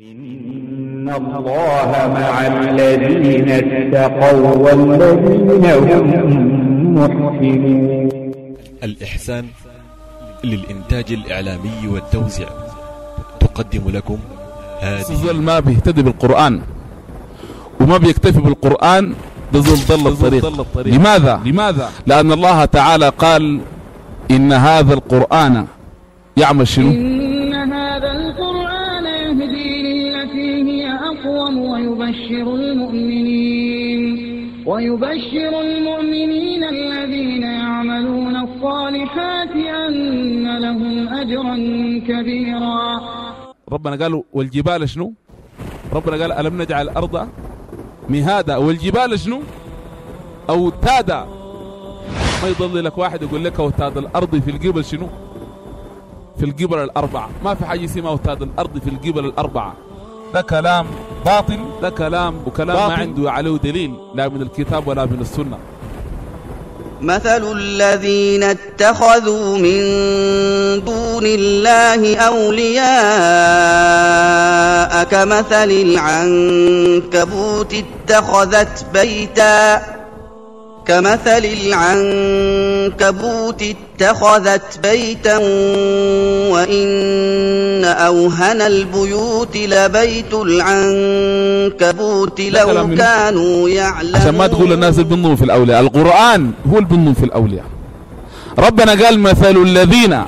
إن الله مع الذين اتقوا والذين هم محسنون الإحسان للإنتاج الإعلامي والتوزيع تقدم لكم هذه ما بيهتدي بالقرآن وما بيكتفي بالقرآن ده ضل الطريق لماذا؟ لماذا؟ لأن الله تعالى قال إن هذا القرآن يعمل شنو؟ إن هذا القرآن يهدي للتي هي أقوم ويبشر المؤمنين ويبشر المؤمنين الذين يعملون الصالحات أن لهم أجرا كبيرا ربنا قال والجبال شنو؟ ربنا قال ألم نجعل الأرض مهادا والجبال شنو؟ أوتادا ما يضل لك واحد يقول لك أوتاد الأرض في الجبل شنو؟ في الجبل الأربعة. ما في حاجة اسمها أوتاد الأرض في الجبل الأربعة. ده كلام باطل. ده كلام وكلام ما باطل. عنده عليه دليل لا من الكتاب ولا من السنة. مثل الذين اتخذوا من دون الله أولياء كمثل العنكبوت اتخذت بيتا. كمثل العنكبوت اتخذت بيتا وإن أوهن البيوت لبيت العنكبوت لو كانوا يعلمون. عشان ما تقول الناس اللي بينضموا في الأولياء القرآن هو اللي في الأولياء. ربنا قال مثل الذين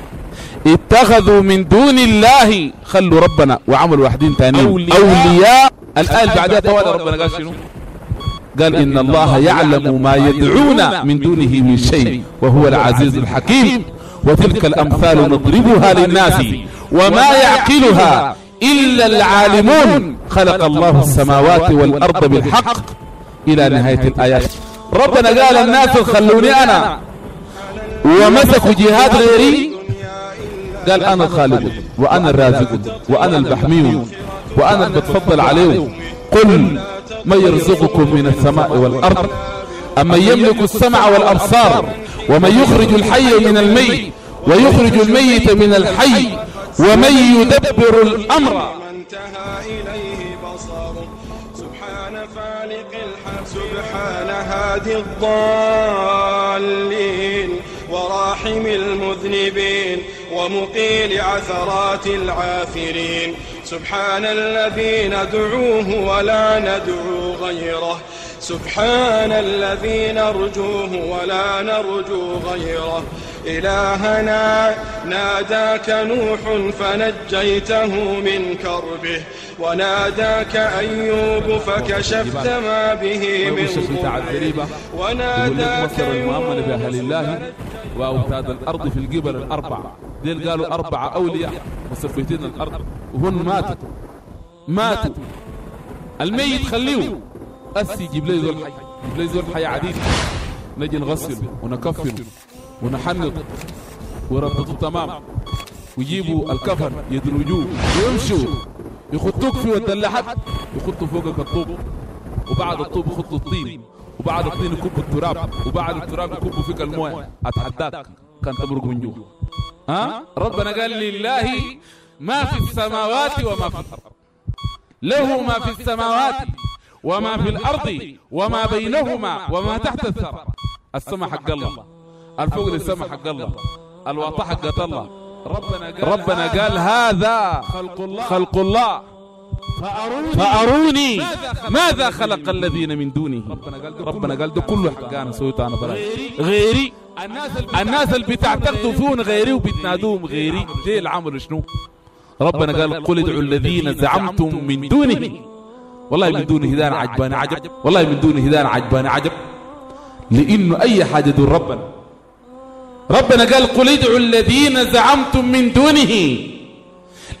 اتخذوا من دون الله خلوا ربنا وعملوا واحدين تانيين. أولياء. أولياء. اللي بعدها توالى ربنا قال شنو؟ قال إن الله يعلم ما يدعون من دونه من شيء وهو العزيز الحكيم. وتلك الأمثال نضربها للناس وما يعقلها إلا العالمون. خلق الله السماوات والأرض بالحق. إلى نهاية الآيات. ربنا قال الناس خلوني أنا. ومسكوا جهاد غيري. قال أنا الخالق وأنا الرازق وأنا البحمي وأنا اللي بتفضل عليهم. قل من يرزقكم من السماء والأرض أمن يملك السمع والأبصار ومن يخرج الحي من الميت ويخرج الميت من الحي ومن يدبر الأمر. انتهى إليه سبحان فالق سبحان هادي الضالين وراحم المذنبين ومقيل عثرات العاثرين. سبحان الذي ندعوه ولا ندعو غيره. سبحان الذي نرجوه ولا نرجو غيره. إلهنا ناداك نوح فنجيته من كربه. وناداك أيوب فكشفت ما به من وناداك مصر وأوتاد الأرض في الجبل الأربعة ديل قالوا أربعة أولياء مسفيتين الأرض. وهن ماتوا. ماتوا. الميت خليه أسي يجيب لي ذو الحي. يجيب لي ذو الحي عديد. نجي نغسله ونكفنه ونحنط. وربطه تمام. ويجيبوا الكفن. يدرجوه ويمشوا. يخطوك في ود اللحد يخطوا فوقك الطوب. وبعد الطوب يخطوا الطين. وبعد الطين يكبوا التراب؟ وبعد التراب يكبوا فيك المويه. أتحداك. كان تمرق من جوا ها؟ ربنا قال لله ما في السماوات وما في الأرض. له ما في السماوات وما في الأرض وما بينهما وما تحت الثرى. السماء حق الله. الفوق للسماء حق الله. الواطة حق الله. ربنا قال, ربنا قال هذا خلق الله. خلق الله. فأروني. ماذا خلق الذين من دونه؟ ربنا قال ده كله حق أنا سويته أنا براي. غيري. الناس اللي بتعتقدوا فيهم غيري. وبتنادوهم غيري. جاي العمل شنو؟ ربنا قال قل ادعوا الذين زعمتم من دونه. والله من دونه هدانا عجباني عجب. والله من دونه هدانا عجباني عجب. لأنه أي حاجة دون ربنا. ربنا قال قل ادعوا الذين زعمتم من دونه.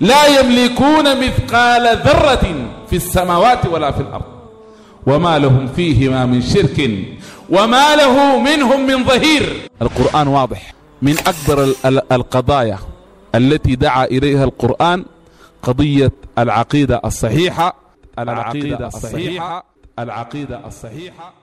لا يملكون مثقال ذرة في السماوات ولا في الأرض. وما لهم فيهما من شرك وما له منهم من ظهير. القرآن واضح. من أكبر ال- ال- القضايا التي دعا إليها القرآن قضية العقيدة الصحيحة. العقيدة الصحيحة. العقيدة الصحيحة.